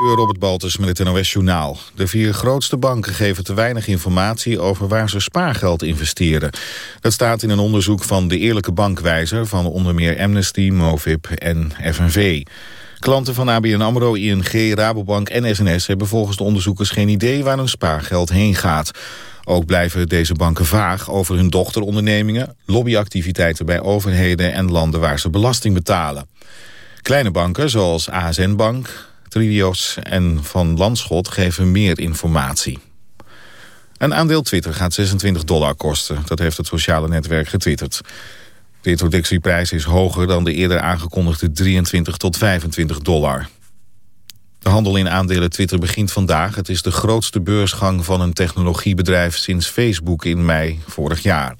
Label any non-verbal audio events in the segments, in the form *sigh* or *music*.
Robert Baltus met het NOS Journaal. De vier grootste banken geven te weinig informatie over waar ze spaargeld investeren. Dat staat in een onderzoek van de Eerlijke Bankwijzer... van onder meer Amnesty, Movib en FNV. Klanten van ABN AMRO, ING, Rabobank en SNS... hebben volgens de onderzoekers geen idee waar hun spaargeld heen gaat. Ook blijven deze banken vaag over hun dochterondernemingen... lobbyactiviteiten bij overheden en landen waar ze belasting betalen. Kleine banken zoals ASN Bank, Tridios en Van Landschot geven meer informatie. Een aandeel Twitter gaat 26 dollar kosten. Dat heeft het sociale netwerk getwitterd. De introductieprijs is hoger dan de eerder aangekondigde 23 tot 25 dollar. De handel in aandelen Twitter begint vandaag. Het is de grootste beursgang van een technologiebedrijf sinds Facebook in mei vorig jaar.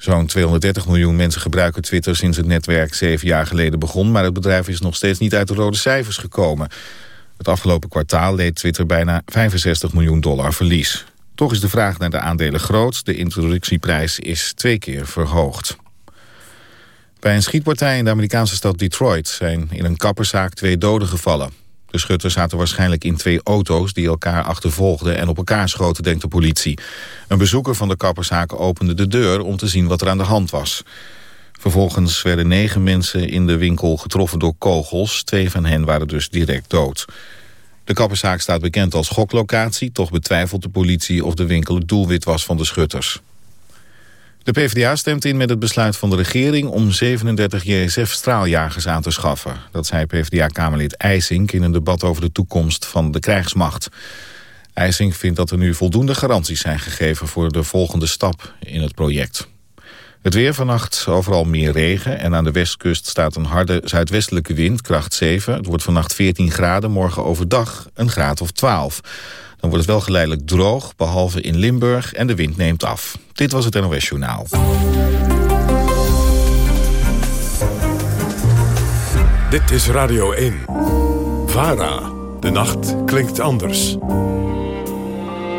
Zo'n 230 miljoen mensen gebruiken Twitter sinds het netwerk zeven jaar geleden begon... maar het bedrijf is nog steeds niet uit de rode cijfers gekomen. Het afgelopen kwartaal leed Twitter bijna 65 miljoen dollar verlies. Toch is de vraag naar de aandelen groot. De introductieprijs is twee keer verhoogd. Bij een schietpartij in de Amerikaanse stad Detroit... zijn in een kapperszaak twee doden gevallen. De schutters zaten waarschijnlijk in twee auto's die elkaar achtervolgden en op elkaar schoten, denkt de politie. Een bezoeker van de kapperszaak opende de deur om te zien wat er aan de hand was. Vervolgens werden negen mensen in de winkel getroffen door kogels. Twee van hen waren dus direct dood. De kapperszaak staat bekend als goklocatie. Toch betwijfelt de politie of de winkel het doelwit was van de schutters. De PvdA stemt in met het besluit van de regering om 37 JSF-straaljagers aan te schaffen. Dat zei PvdA-kamerlid IJsink in een debat over de toekomst van de krijgsmacht. IJsink vindt dat er nu voldoende garanties zijn gegeven voor de volgende stap in het project. Het weer vannacht overal meer regen en aan de westkust staat een harde zuidwestelijke wind, kracht 7. Het wordt vannacht 14 graden, morgen overdag een graad of 12. Dan wordt het wel geleidelijk droog, behalve in Limburg en de wind neemt af. Dit was het NOS Journaal. Dit is Radio 1. VARA. De nacht klinkt anders.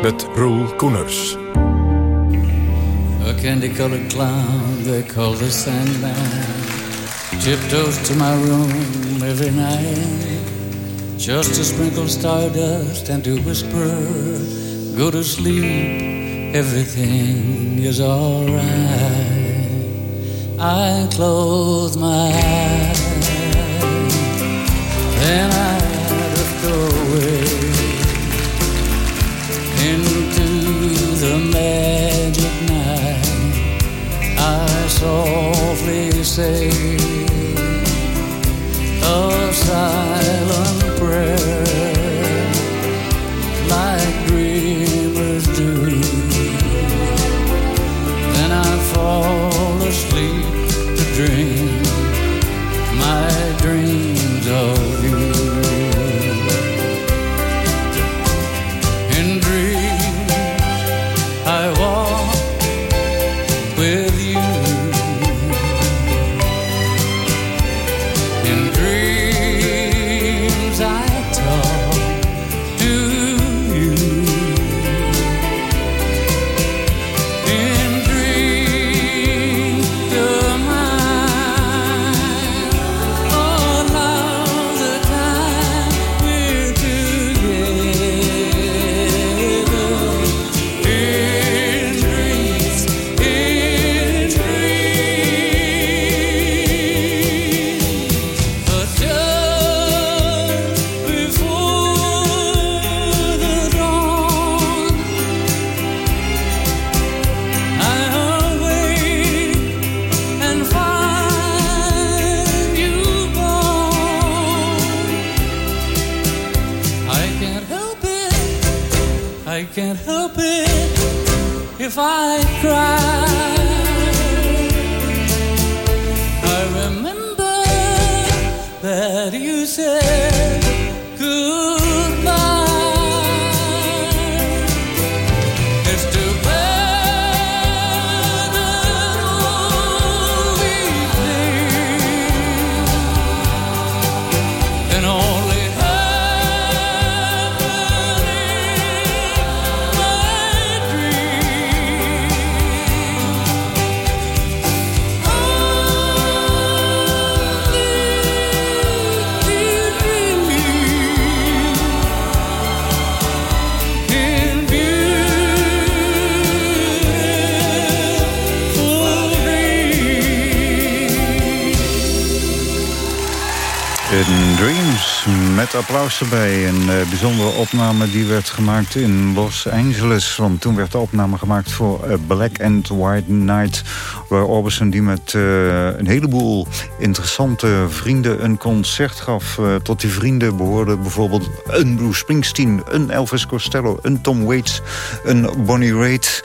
Met Roel Koeners. A candy-colored clown they call the Sandman Tiptoes to my room every night Just to sprinkle stardust and to whisper. Go to sleep, everything is alright. I close my eyes. Then I drift away Into the magic night I softly say A silent like dreamers do. Then I fall asleep to dream my applaus erbij. Een uh, bijzondere opname die werd gemaakt in Los Angeles. Want toen werd de opname gemaakt voor uh, Black and White Night. Waar Orbison die met uh, een heleboel interessante vrienden een concert gaf. tot die vrienden behoorden bijvoorbeeld een Bruce Springsteen, een Elvis Costello, een Tom Waits, een Bonnie Raitt.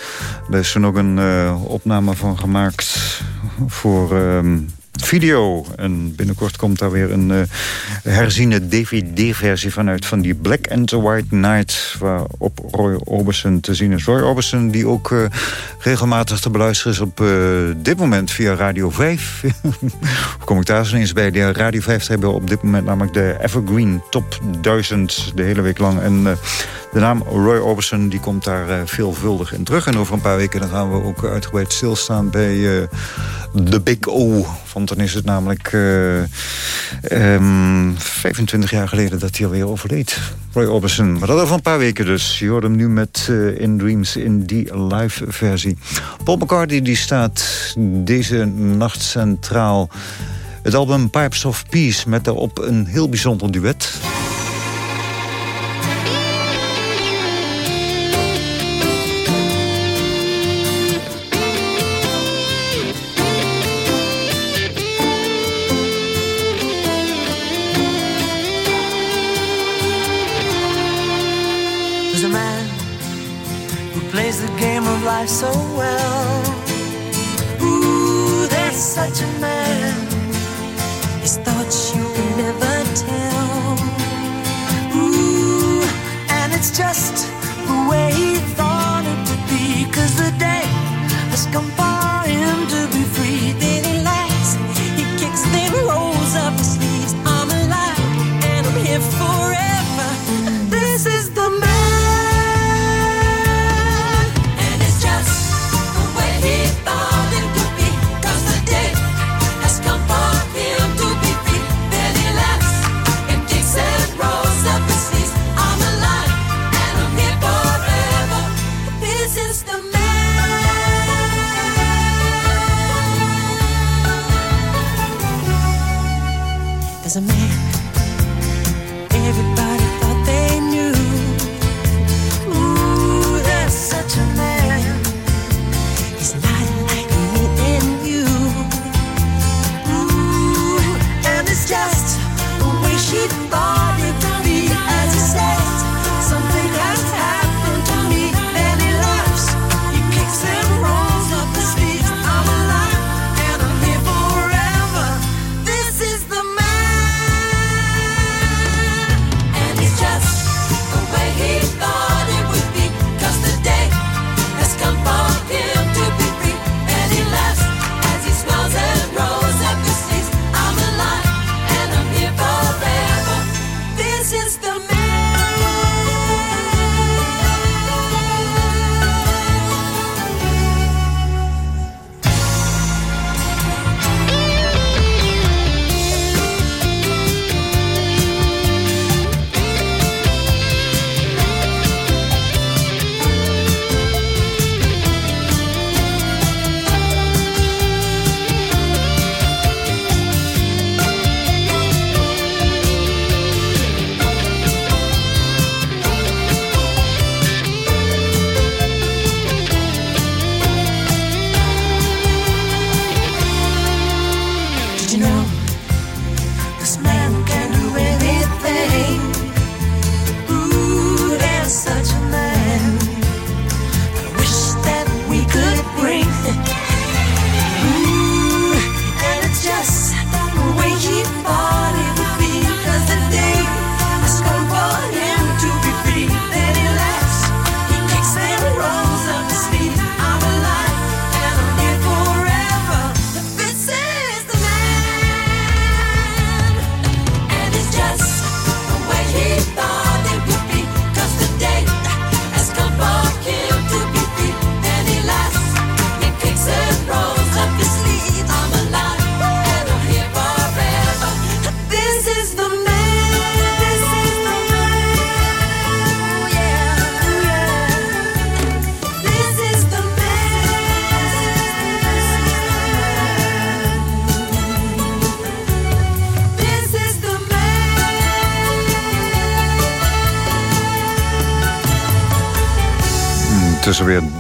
Daar is er nog een opname van gemaakt voor... Ehm, video. En binnenkort komt daar weer een uh, herziene DVD-versie vanuit... van die Black and White Night... waarop Roy Orbison te zien is. Roy Orbison die ook uh, regelmatig te beluisteren is op uh, dit moment via Radio 5. *laughs* kom ik daar eens bij. De Radio 5 hebben op dit moment namelijk de Evergreen Top 1000... de hele week lang. En de naam Roy Orbison die komt daar veelvuldig in terug. En over een paar weken dan gaan we ook uitgebreid stilstaan bij de Big O want dan is het namelijk uh, um, 25 jaar geleden dat hij alweer overleed. Roy Orbison. Maar dat over een paar weken dus. Je hoort hem nu met In Dreams in die live versie. Paul McCartney die staat deze nacht centraal. Het album Pipes of Peace met daarop een heel bijzonder duet.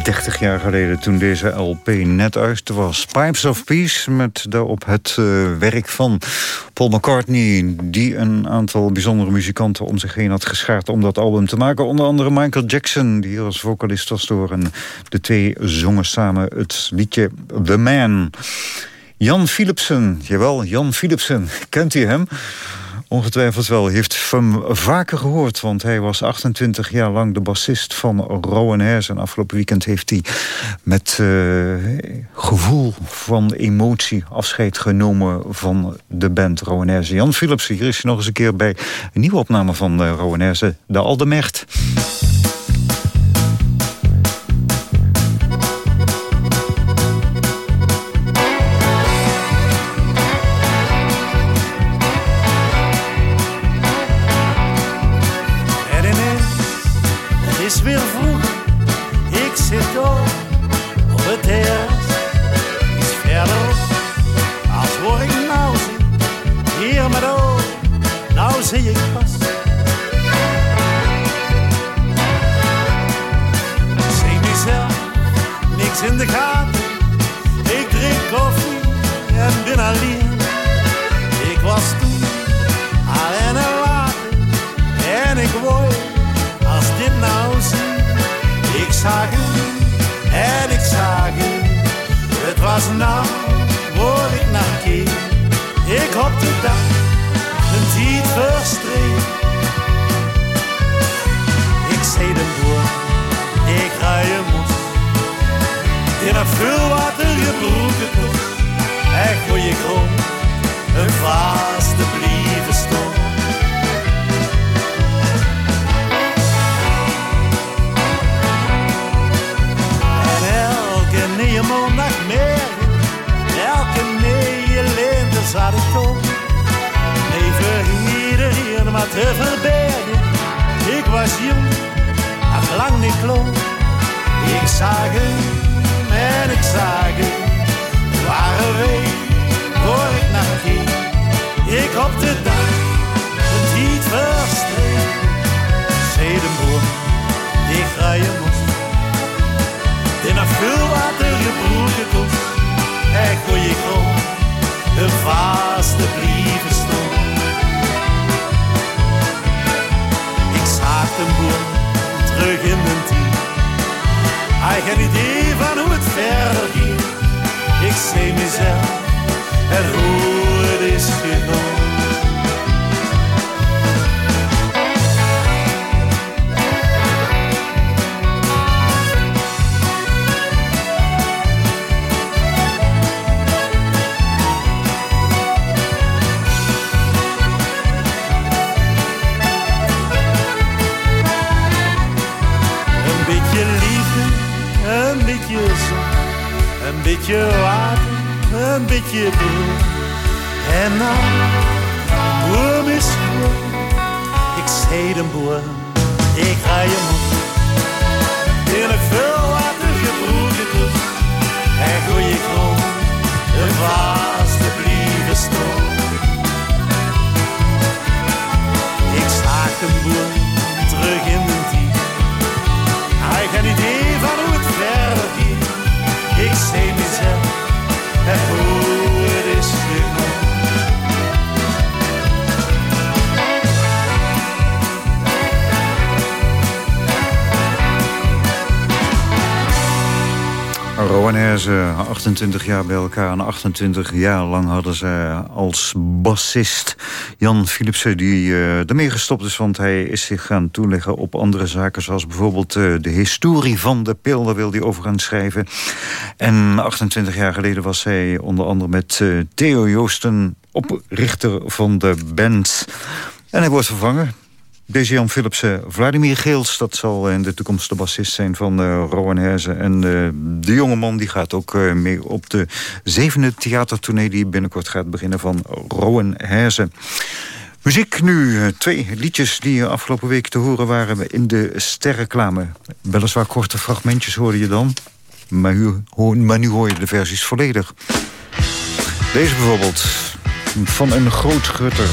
30 jaar geleden toen deze LP net uit was. Pipes of Peace met daarop het uh, werk van Paul McCartney... die een aantal bijzondere muzikanten om zich heen had geschaard om dat album te maken. Onder andere Michael Jackson, die hier als vocalist was door. En de twee zongen samen het liedje The Man... Jan Philipsen, jawel, Jan Philipsen. *laughs* Kent u hem? Ongetwijfeld wel. Heeft hem vaker gehoord, want hij was 28 jaar lang de bassist van Rowan Hairs. En afgelopen weekend heeft hij met uh, gevoel van emotie afscheid genomen van de band Rowan Hairs. Jan Philips, hier is hij nog eens een keer bij een nieuwe opname van uh, Rowan Hairs, De Aldemecht. ze 28 jaar bij elkaar. En 28 jaar lang hadden ze als bassist Jan Philipsen... die uh, ermee gestopt is, want hij is zich gaan toeleggen op andere zaken... zoals bijvoorbeeld de historie van de pil. Daar wil hij over gaan schrijven. En 28 jaar geleden was hij onder andere met Theo Joosten... oprichter van de band... En hij wordt vervangen deze Jan Philipsen, Vladimir Geels... dat zal in de toekomst de bassist zijn van uh, Rowan Herzen. En uh, de jongeman die gaat ook uh, mee op de zevende theatertournee... die binnenkort gaat beginnen van Rowan Herzen. Muziek nu, twee liedjes die afgelopen week te horen waren... in de sterreclame. Weliswaar korte fragmentjes hoorde je dan... maar, u, maar nu hoor je de versies volledig. Deze bijvoorbeeld, van een groot schutter...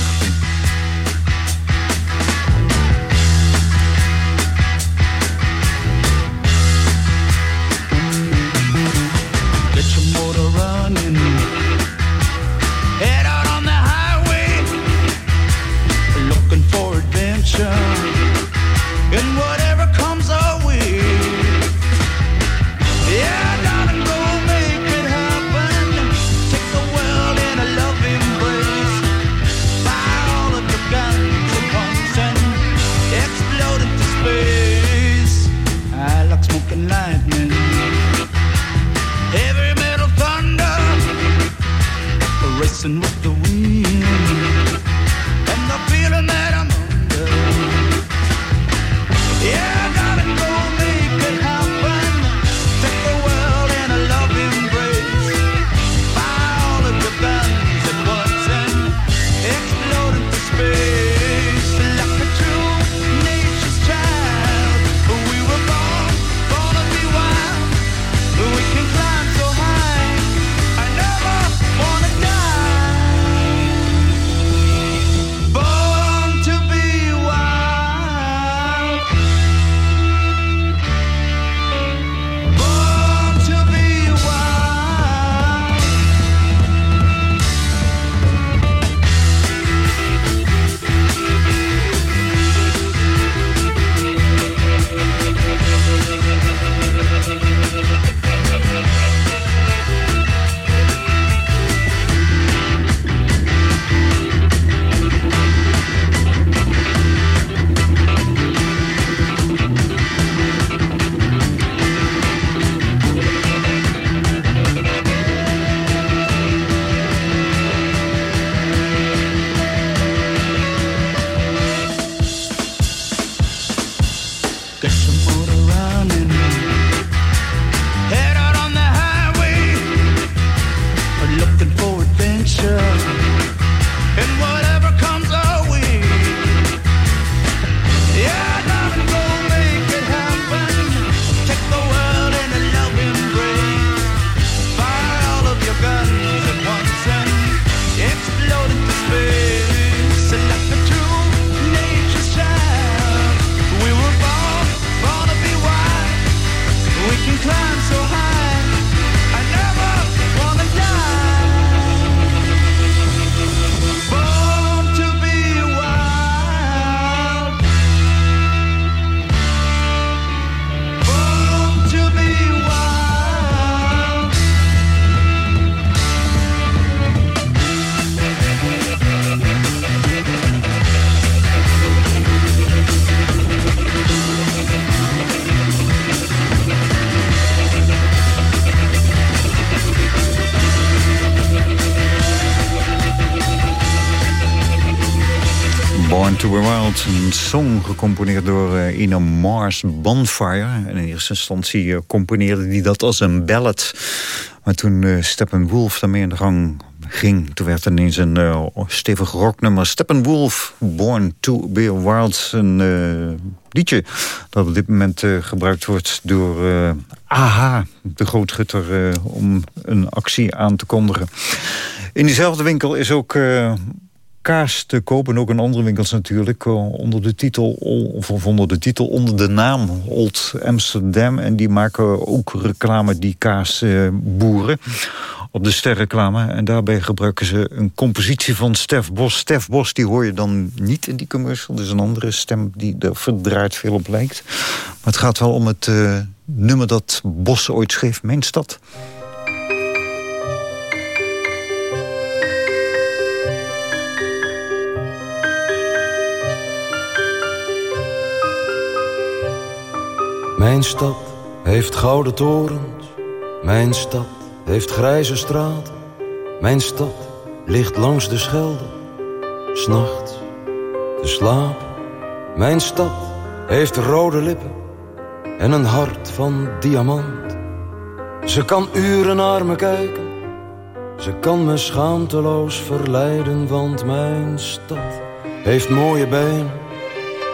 Een song gecomponeerd door uh, Ina Mars Bonfire. En in eerste instantie uh, componeerde hij dat als een ballad. Maar toen uh, Steppenwolf daarmee in de gang ging... toen werd ineens een stevig rocknummer. Steppenwolf, Born to be Wild. Een liedje dat op dit moment gebruikt wordt door AHA, de grootgutter... om een actie aan te kondigen. In diezelfde winkel is ook kaas te kopen. Ook in andere winkels natuurlijk. Eh, onder de titel, of onder de titel, onder de naam Old Amsterdam. En die maken ook reclame, die kaasboeren. op de sterreclame. En daarbij gebruiken ze een compositie van Stef Bos. Stef Bos, die hoor je dan niet in die commercial. Is een andere stem die er verdraaid veel op lijkt. Maar het gaat wel om het uh, nummer dat Bos ooit schreef, Mijn Stad. Mijn stad heeft gouden torens, mijn stad heeft grijze straten. Mijn stad ligt langs de Schelde, s'nachts te slapen. Mijn stad heeft rode lippen en een hart van diamant. Ze kan uren naar me kijken, ze kan me schaamteloos verleiden, want mijn stad heeft mooie benen.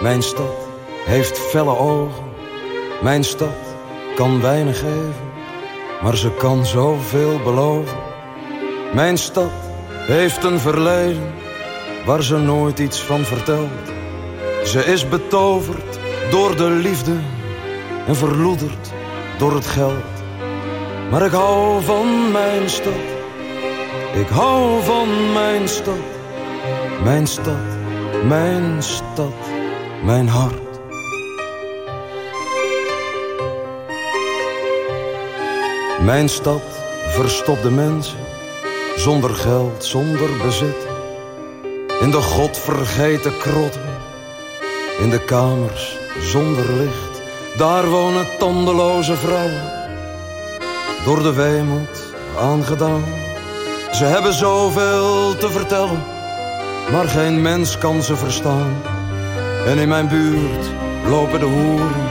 Mijn stad heeft felle ogen. Mijn stad kan weinig geven, maar ze kan zoveel beloven. Mijn stad heeft een verleden waar ze nooit iets van vertelt. Ze is betoverd door de liefde en verloederd door het geld. Maar ik hou van mijn stad, ik hou van mijn stad. Mijn stad, mijn stad, mijn hart. Mijn stad verstopte mensen, zonder geld, zonder bezit. In de godvergeten krotten, in de kamers zonder licht. Daar wonen tandeloze vrouwen, door de weemoed aangedaan. Ze hebben zoveel te vertellen, maar geen mens kan ze verstaan. En in mijn buurt lopen de hoeren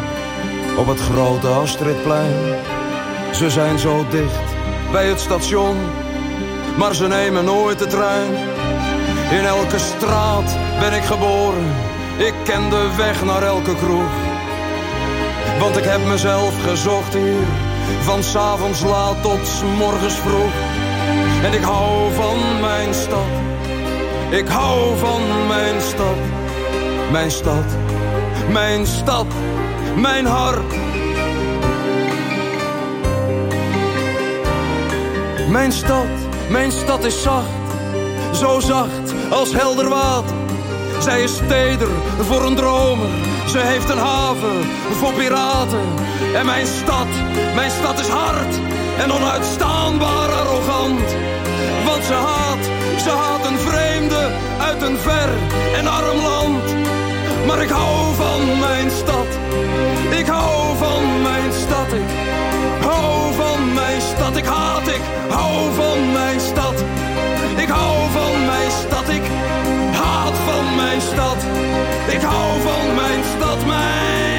op het grote Astridplein ze zijn zo dicht bij het station, maar ze nemen nooit de trein. In elke straat ben ik geboren, ik ken de weg naar elke kroeg. Want ik heb mezelf gezocht hier, van s'avonds laat tot s morgens vroeg. En ik hou van mijn stad, ik hou van mijn stad. Mijn stad, mijn stad, mijn hart Mijn stad, mijn stad is zacht, zo zacht als helder water. Zij is teder voor een dromer, ze heeft een haven voor piraten. En mijn stad, mijn stad is hard en onuitstaanbaar arrogant. Want ze haat, ze haat een vreemde uit een ver en arm land. Maar ik hou van mijn stad, ik hou van mijn stad, ik hou van mijn stad, ik haat, ik hou van mijn stad. Ik hou van mijn stad, ik haat van mijn stad. Ik hou van mijn stad, mijn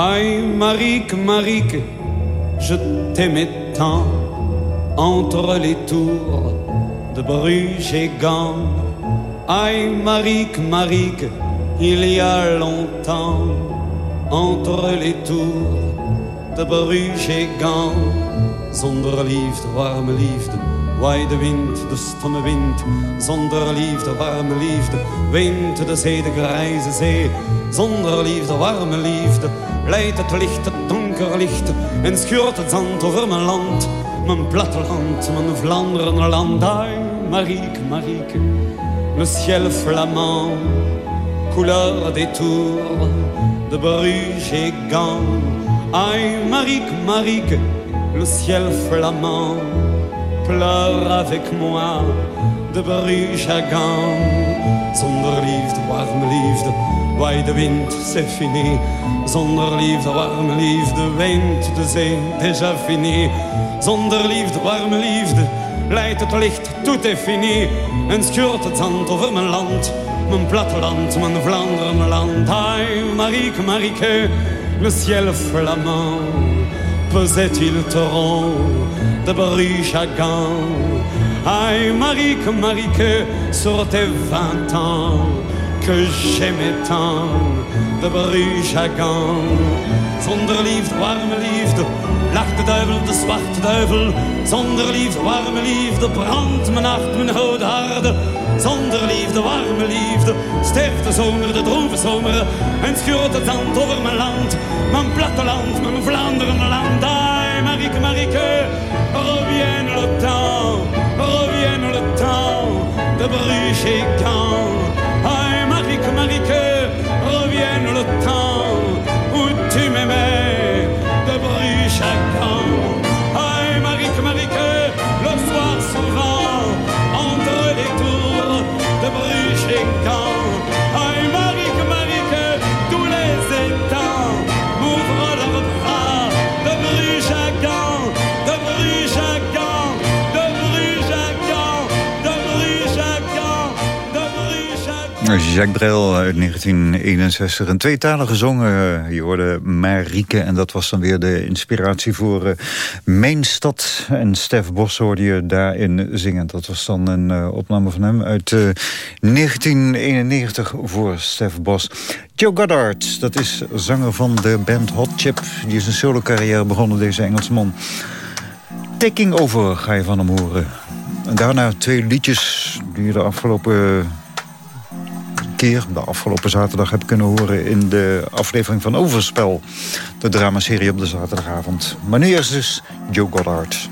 Aïe, Marique, Marique, je t'aimais tant entre les tours de Bruges et Gand. Aïe, Marique, Marique, il y a longtemps entre les tours de Bruges et Gand. Zonder liefde, warme waai de wind, de stomme wind. Zonder liefde, warme liefde, weent de zee, de grijze zee. Zonder liefde, warme liefde, leidt het licht, het donker licht. En schuurt het zand over mijn land, mijn platteland, mijn Vlaanderenland. Ai, Marieke, Marieke, le ciel flamand couleur des tours de Bruges et Gand. Aïe, Marique, Marique, le ciel flamand pleure avec moi de Bruges à. Zonder liefde, warme liefde, waai de wind, c'est fini. Zonder liefde, warme liefde, wind de zee, déjà fini. Zonder liefde, warme liefde, leidt het licht, tout est fini. En scheurt het zand over mijn land, mijn platteland, mijn Vlaanderen, mijn land. Ai, Marieke, Marieke, le ciel flamand, pesait-il torrent de Bruges à Gand. Aïe, Marieke, Marieke, sur tes ans, que j'aimais tant, de Bruges. Zonder liefde, warme liefde, lacht de duivel, de zwarte duivel. Zonder liefde, warme liefde, brandt mijn hart, mijn oude harde. Zonder liefde, warme liefde, sterft de zomer, de droeve zomer. En schuurt het zand over mijn land, mijn platteland, mijn Vlaanderen, land. Aïe, Marieke, Marieke, revienne le temps, revienne le temps de Bruges et Gand. Aïe, Marique, Marique, revienne le temps où tu m'aimais Jacques Brel uit 1961. Een tweetalige gezongen. Je hoorde Marieke. En dat was dan weer de inspiratie voor uh, Mijn Stad. En Stef Bos hoorde je daarin zingen. Dat was dan een uh, opname van hem uit uh, 1991 voor Stef Bos. Joe Goddard, dat is zanger van de band Hot Chip. Die is een solo carrière begonnen, deze Engelsman. Taking Over ga je van hem horen. En daarna twee liedjes die je de afgelopen keer, de afgelopen zaterdag, heb kunnen horen... in de aflevering van Overspel, de dramaserie op de zaterdagavond. Maar nu eerst dus Joe Goddard.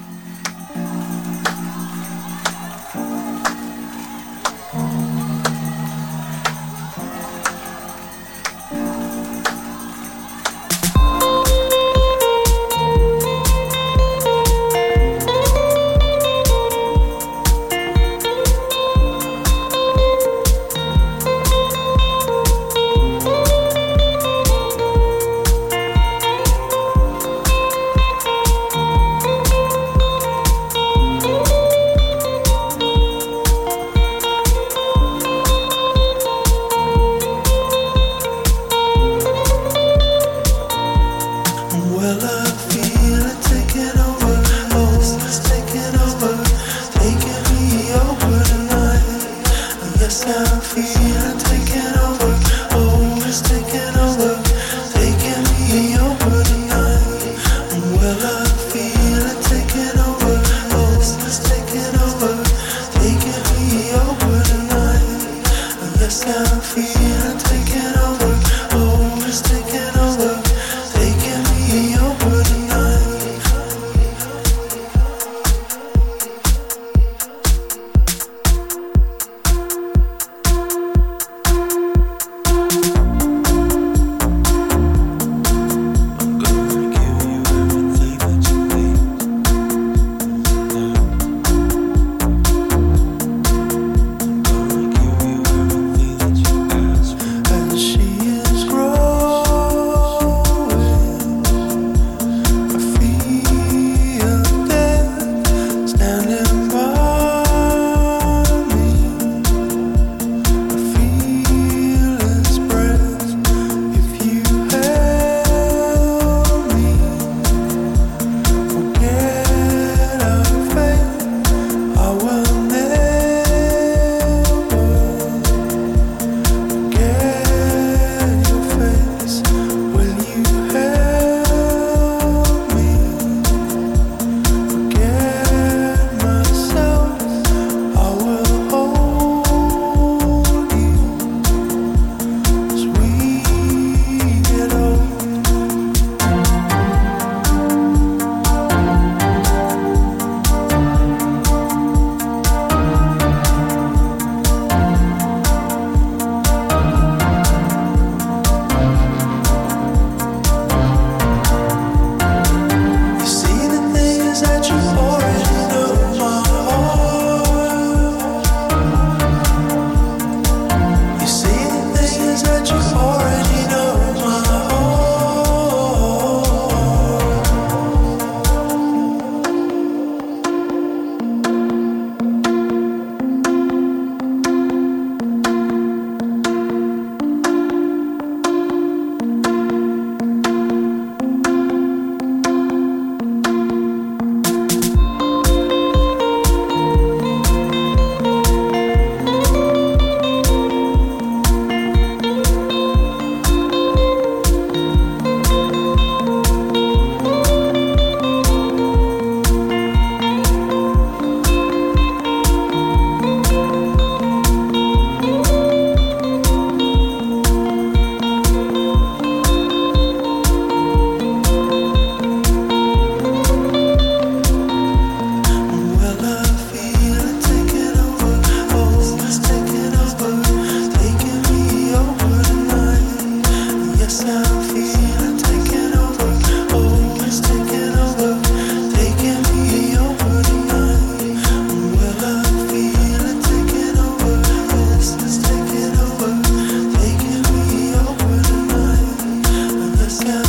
myself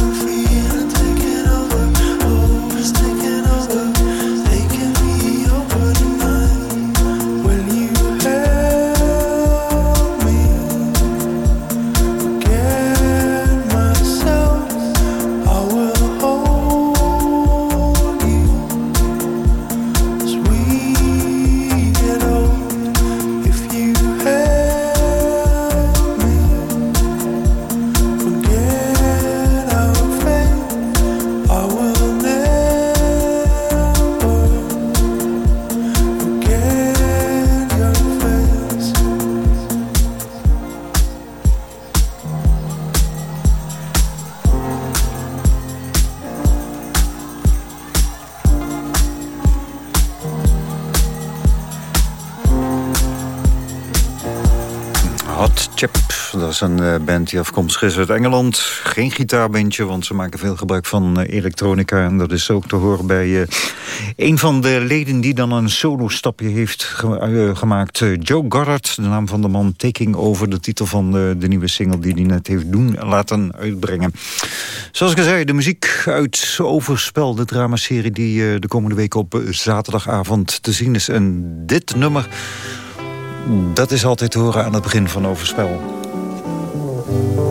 is een eh, band die afkomstig is uit Engeland. Geen gitaarbandje, want ze maken veel gebruik van eh, elektronica. En dat is ook te horen bij uh, een van de leden die dan een solo-stapje heeft gemaakt. Joe Goddard, de naam van de man Taking Over. De titel van de, de nieuwe single die hij net heeft doen laten uitbrengen. Zoals ik al zei, de muziek uit Overspel. De dramaserie die de komende week op zaterdagavond te zien is. En dit nummer... Dat is altijd te horen aan het begin van Overspel. Thank you.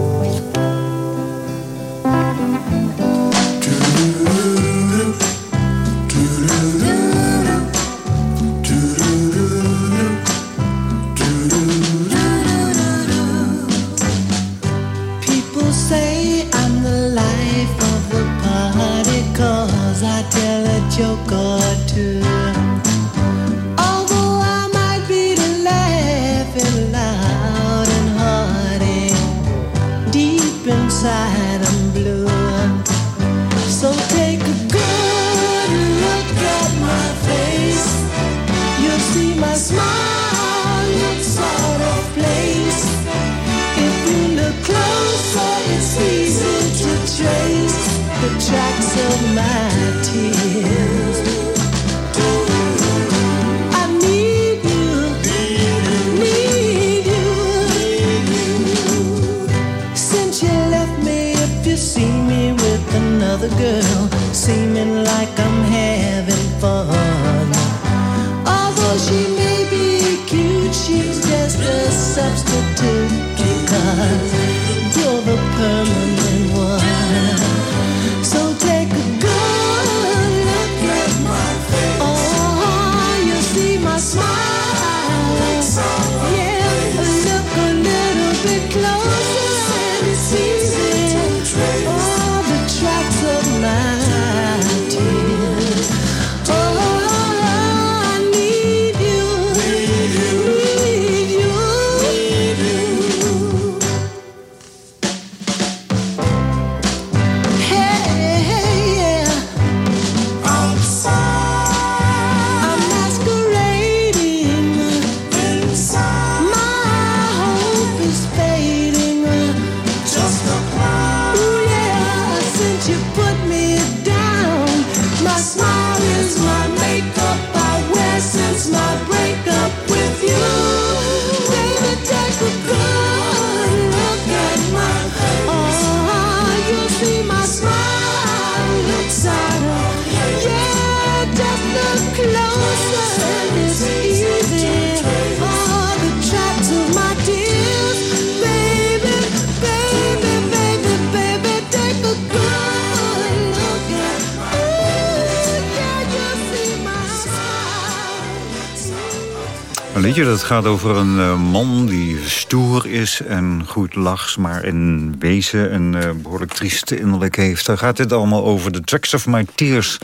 Het gaat over een uh, man die stoer is en goed lacht... maar in wezen een uh, behoorlijk trieste innerlijk heeft. Daar gaat dit allemaal over. The Tracks of My Tears.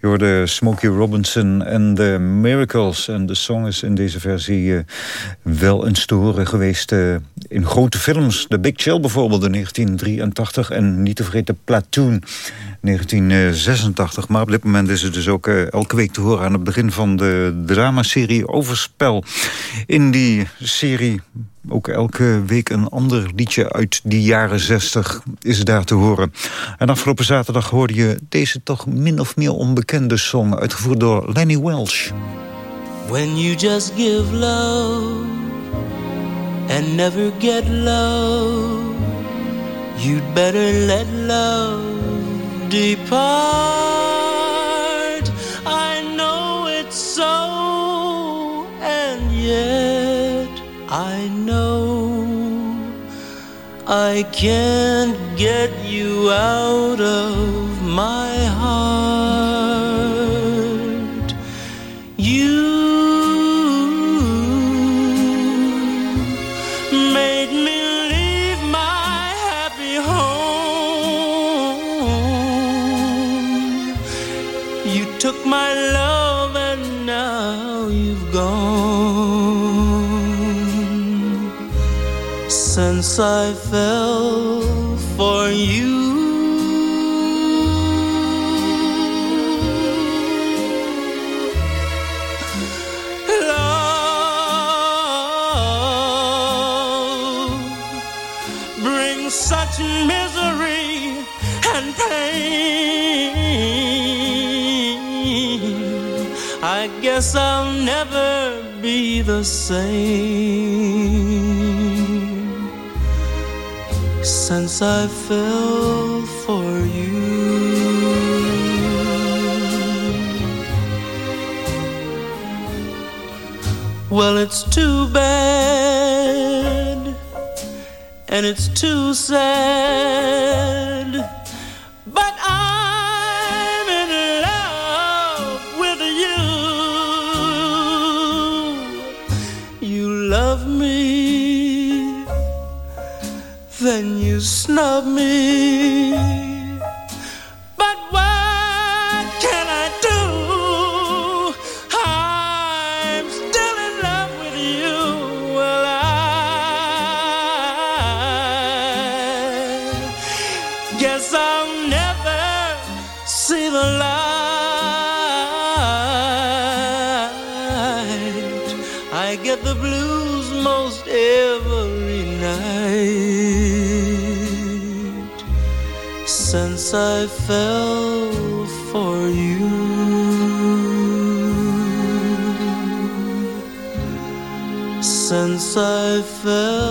Je hoorde Smokey Robinson en The Miracles. En de song is in deze versie uh, wel een stoere geweest... in grote films. The Big Chill bijvoorbeeld in 1983. En niet te vergeten Platoon 1986. Maar op dit moment is het dus ook elke week te horen... aan het begin van de dramaserie Overspel... In die serie ook elke week een ander liedje uit die jaren zestig is daar te horen. En afgelopen zaterdag hoorde je deze toch min of meer onbekende song... uitgevoerd door Lenny Welsh. When you just give love and never get love... you'd better let love depart. I know I can't get you out of my heart. Since I fell for you. Love brings such misery and pain. I guess I'll never be the same since I fell for you. Well, it's too bad, and it's too sad, snub me. Since I fell for you. Since I fell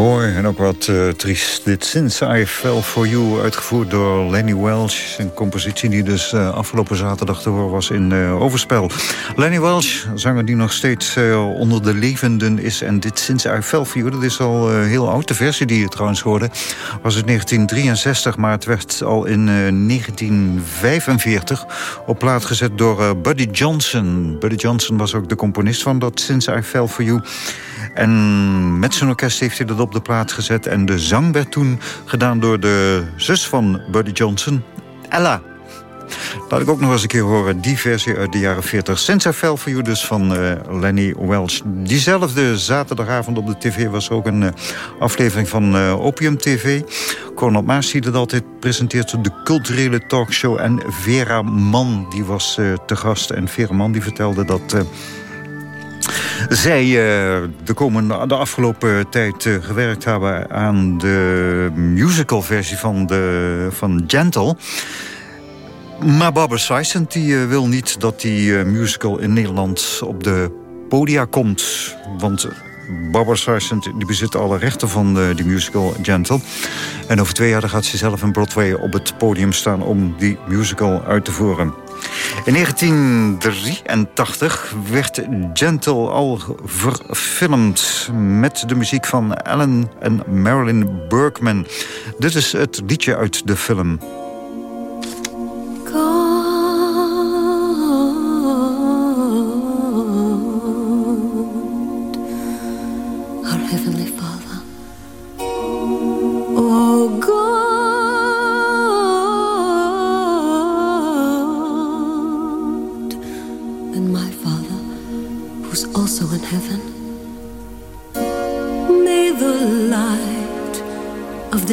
Mooi en ook wat uh, triest. Dit Since I Fell For You, uitgevoerd door Lenny Welsh. Een compositie die dus uh, afgelopen zaterdag te horen was in uh, Overspel. Lenny Welsh, zanger die nog steeds onder de levenden is. En dit Since I Fell For You, dat is al heel oud. De versie die je trouwens hoorde was het 1963. Maar het werd al in 1945 op plaat gezet door Buddy Johnson. Buddy Johnson was ook de componist van dat Since I Fell For You. En met zijn orkest heeft hij dat op de plaat gezet. En de zang werd toen gedaan door de zus van Buddy Johnson, Ella. Laat ik ook nog eens een keer horen, die versie uit de jaren 40. Since I Fell For You dus van uh, Lenny Welsh. Diezelfde zaterdagavond op de tv was ook een uh, aflevering van uh, Opium TV. Cornel Maas die dat altijd presenteert, de culturele talkshow. En Vera Mann, die was te gast. En Vera Mann die vertelde dat... Zij uh, de, komende, de afgelopen tijd uh, gewerkt hebben aan de musicalversie van, de, van Gentle. Maar Barbara Streisand die, uh, wil niet dat die musical in Nederland op de podia komt. Want Barbara Streisand die bezit alle rechten van de, die musical Gentle. En over twee jaar gaat ze zelf in Broadway op het podium staan om die musical uit te voeren. In 1983 werd Gentle al verfilmd met de muziek van Alan en Marilyn Bergman. Dit is het liedje uit de film.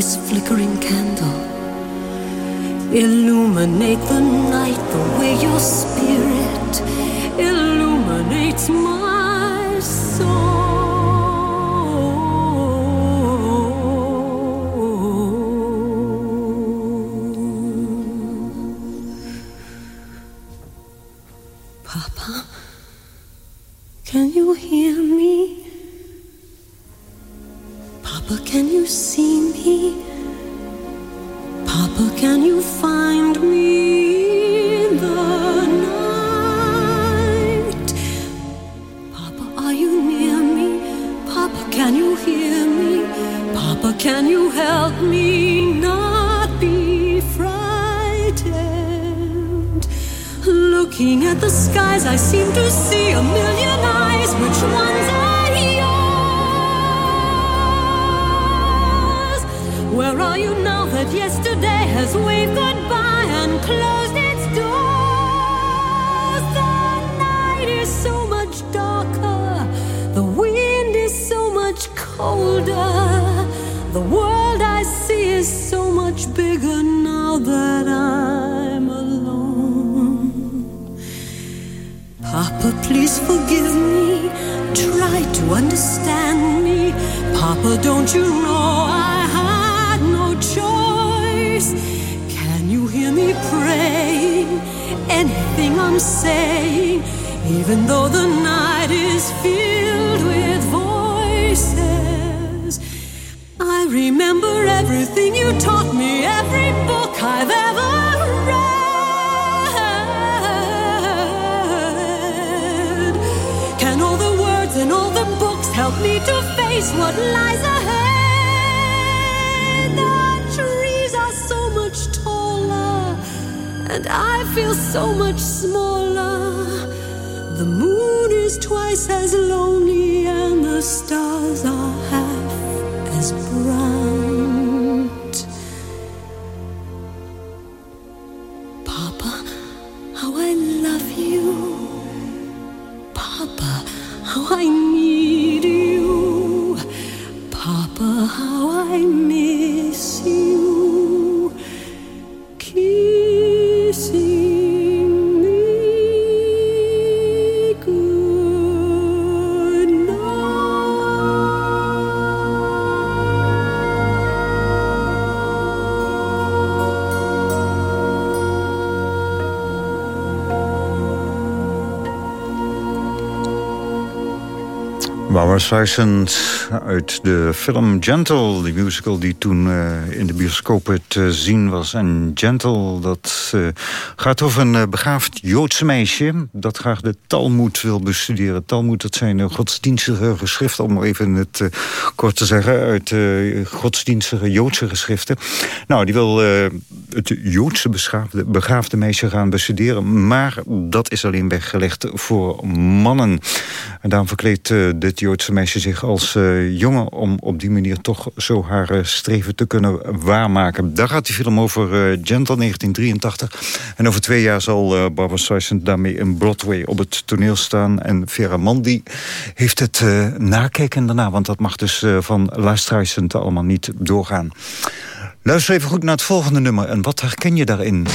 This flickering candle. Illuminate the night the way your spirit Anything I'm saying, even though the night is filled with voices. I remember everything you taught me, every book I've ever read. Can all the words and all the books help me to face what lies ahead? And I feel so much smaller. The moon is twice as lonely, and the stars are half as bright. Streisand uit de film Gentle. Die musical die toen eh, in de bioscopen te zien was. En Gentle, dat eh, gaat over een eh, begaafd Joodse meisje... dat graag de Talmud wil bestuderen. Talmud, dat zijn godsdienstige geschriften... om maar even het kort te zeggen... uit godsdienstige Joodse geschriften. Nou, die wil het Joodse beschaafde, begaafde meisje gaan bestuderen. Maar dat is alleen weggelegd voor mannen. En daarom verkleedt dit Joodse meisje zich als uh, jongen... om op die manier toch zo haar uh, streven te kunnen waarmaken. Daar gaat die film over uh, Gentle 1983. En over twee jaar zal Barbara Streisand daarmee in Broadway op het toneel staan. En Vera Mandi heeft het nakijken daarna... want dat mag dus van La Streisand allemaal niet doorgaan. Luister even goed naar het volgende nummer. En wat herken je daarin?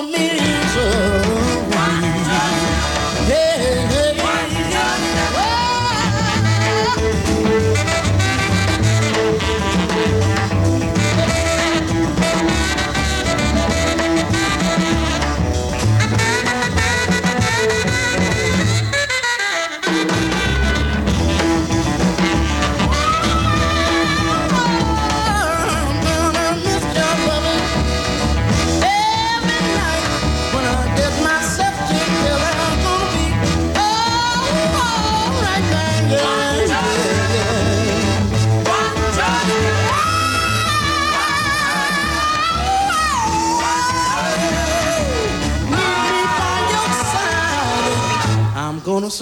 on me.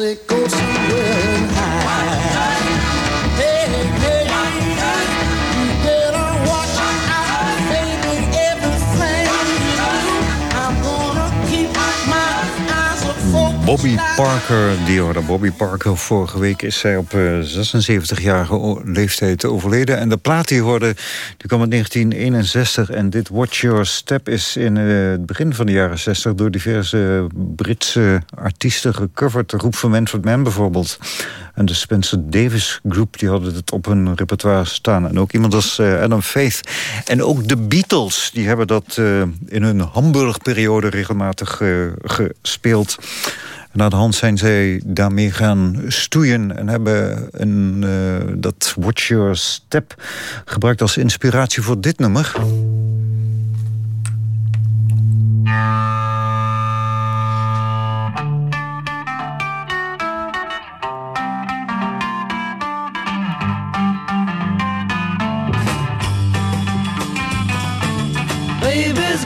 it goes die hoorde Bobby Parker. Vorige week is zij op 76-jarige eh, leeftijd overleden. En de plaat die hoorde, die kwam in 1961. En dit Watch Your Step is in eh, het begin van de jaren 60... door diverse Britse artiesten gecoverd. De groep van Manfred Mann bijvoorbeeld. En de Spencer Davis Group die hadden het op hun repertoire staan. En ook iemand als uh, Adam Faith. En ook de Beatles die hebben dat in hun Hamburg-periode regelmatig gespeeld... Na de hand zijn zij daarmee gaan stoeien... en hebben een, uh, dat Watch Your Step gebruikt als inspiratie voor dit nummer.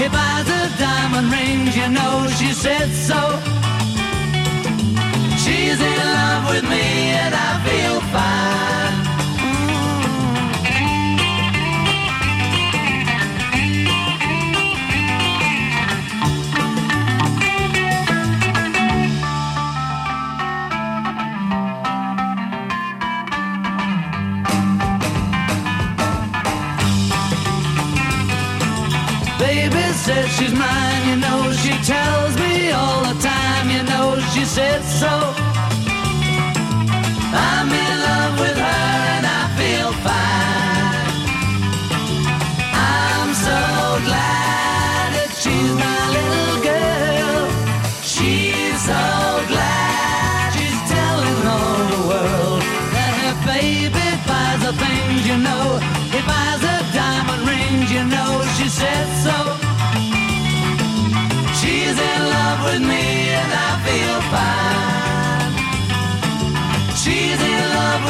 He buys her diamond rings, you know. She said so. She's in love with me and I feel fine.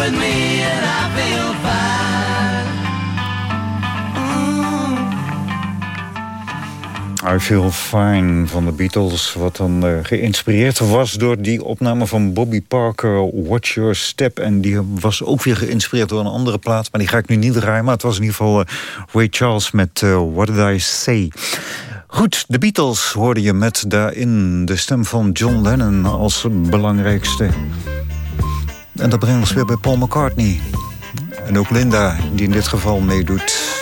With me and I feel fine. Feel Fine van de Beatles. Wat dan uh, geïnspireerd was door die opname van Bobby Parker, Watch Your Step. En die was ook weer geïnspireerd door een andere plaat. Maar die ga ik nu niet draaien. Maar het was in ieder geval uh, Ray Charles met uh, What Did I Say. Goed, de Beatles hoorde je met daarin de stem van John Lennon als belangrijkste. En dat brengt ons weer bij Paul McCartney. En ook Linda, die in dit geval meedoet.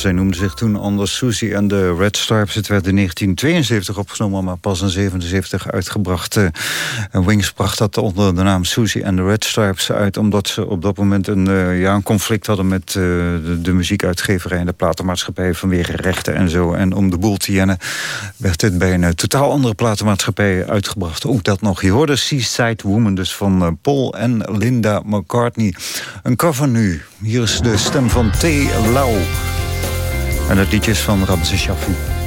Zij noemde zich toen anders Susie en de Red Stripes. Het werd in 1972 opgenomen, maar pas in 1977 uitgebracht. Uh, Wings bracht dat onder de naam Susie en de Red Stripes uit... omdat ze op dat moment een, uh, ja, een conflict hadden met uh, de, muziekuitgeverij... en de platenmaatschappij vanwege rechten en zo. En om de boel te jennen werd dit bij een totaal andere platenmaatschappij uitgebracht. Ook dat nog. Je hoorde Seaside Woman dus van Paul en Linda McCartney. Een cover nu. Hier is de stem van T. Lau. En het liedje is van Ramses Shaffi.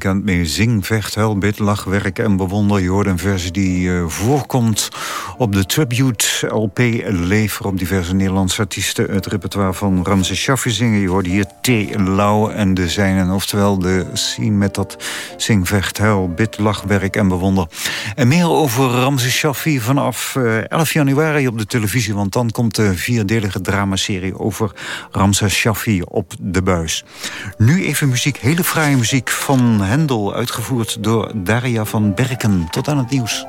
Bekend mee Zing, Vecht, Huil, Bid, Lach, en Bewonder. Je hoort een versie die uh, voorkomt op de Tribute LP Lever... op diverse Nederlandse artiesten het repertoire van Ramses Shaffi zingen. Je hoorde hier T. Lauw en de zijnen, oftewel de scene met dat Zing, Vecht, Huil, Bid, Lach, Werk en Bewonder. En meer over Ramses Shaffi vanaf uh, 11 januari op de televisie... want dan komt de vierdelige dramaserie over Ramses Shaffi op de buis. Nu even muziek, hele fraaie muziek van Hendel... uitgevoerd door Daria van Berken. Tot aan het nieuws.